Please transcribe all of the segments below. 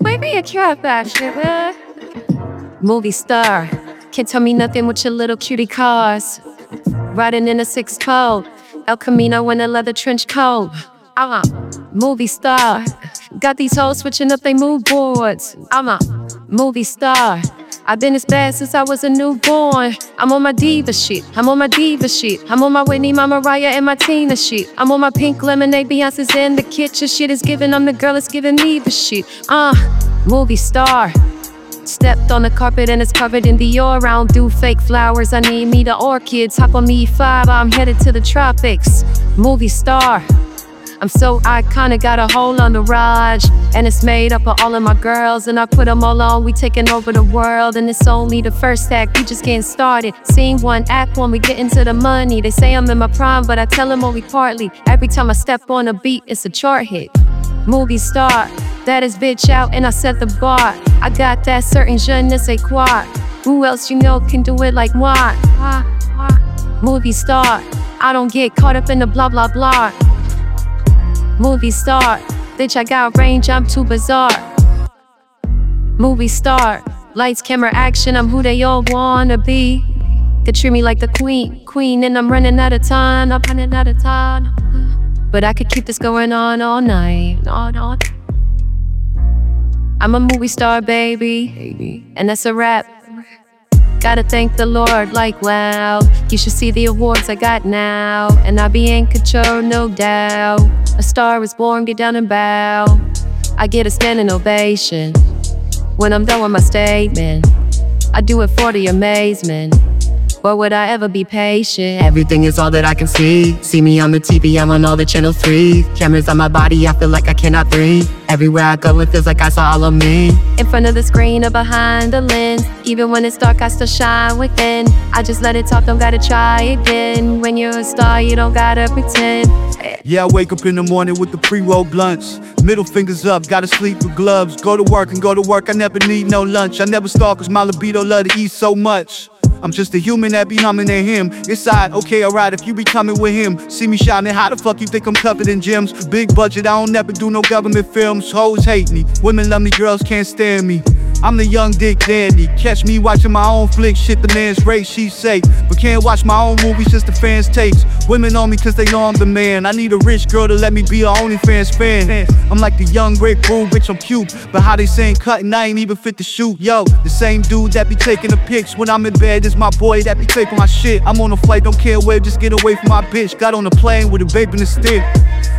Maybe a cat basket. Movie star. Can't tell me nothing with your little cutie cars. Riding in a six coat. El Camino in a leather trench coat. I'm a movie star. Got these hoes switching up they mood boards. I'm a movie star. I've been as bad since I was a newborn. I'm on my diva shit. I'm on my diva shit. I'm on my Whitney, my Mariah, and my Tina shit. I'm on my pink lemonade, Beyonce's in the kitchen. Shit is giving. I'm the girl that's giving me the shit. Uh, movie star. Stepped on the carpet and it's covered in Dior. I don't do fake flowers. I need me the orchids. Hop on me five. I'm headed to the tropics. Movie star. I'm so iconic, got a hole on the raj. And it's made up of all of my girls. And I put them all on, we taking over the world. And it's only the first act, we just getting started. Scene one, act one, we get into the money. They say I'm in my prime, but I tell them only partly. Every time I step on a beat, it's a chart hit. Movie star, that is bitch out, and I set the bar. I got that certain je ne sais quoi. Who else you know can do it like moi? Movie star, I don't get caught up in the blah blah blah movie star. Bitch, I got range, I'm too bizarre. Movie star. Lights, camera, action, I'm who they all wanna be. They treat me like the queen, queen, and I'm running out of time, I'm running out of time. But I could keep this going on all night. I'm a movie star, baby, and that's a wrap. Gotta thank the Lord, like wow. You should see the awards I got now. And I be in control, no doubt. A star is born, get down and bow. I get a standing ovation when I'm done with my statement. I do it for the amazement. Or would I ever be patient? Everything is all that I can see. See me on the TV, I'm on all the channel 3. Cameras on my body, I feel like I cannot breathe. Everywhere I go, it feels like I saw all of me. In front of the screen or behind the lens. Even when it's dark, I still shine within. I just let it talk, don't gotta try again. When you're a star, you don't gotta pretend. Yeah, I wake up in the morning with the pre-roll blunts. Middle fingers up, gotta sleep with gloves. Go to work and go to work, I never need no lunch. I never stalk cause my libido love to eat so much. I'm just a human that be humming at him. It's side, okay, alright, if you be coming with him. See me shining, how the fuck you think I'm covered in gems? Big budget, I don't never do no government films. Hoes hate me, women love me, girls can't stand me. I'm the young dick dandy. Catch me watching my own flick, shit the man's race, she say. But can't watch my own movies, just the fans' takes. Women on me cause they know I'm the man. I need a rich girl to let me be her OnlyFans fan. I'm like the young great Bull, bitch, I'm cute. But how they saying cutting, I ain't even fit to shoot. Yo, the same dude that be taking the pics when I'm in bed is my boy that be taping my shit. I'm on a flight, don't care where, just get away from my bitch. Got on a plane with a babe in a stick.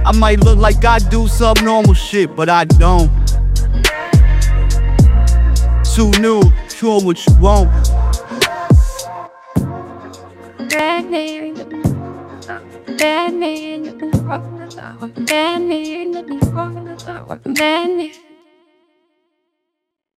I might look like I do some normal shit, but I don't too new, sure what you want. Bad man, bad man, bad man, bad man, bad man.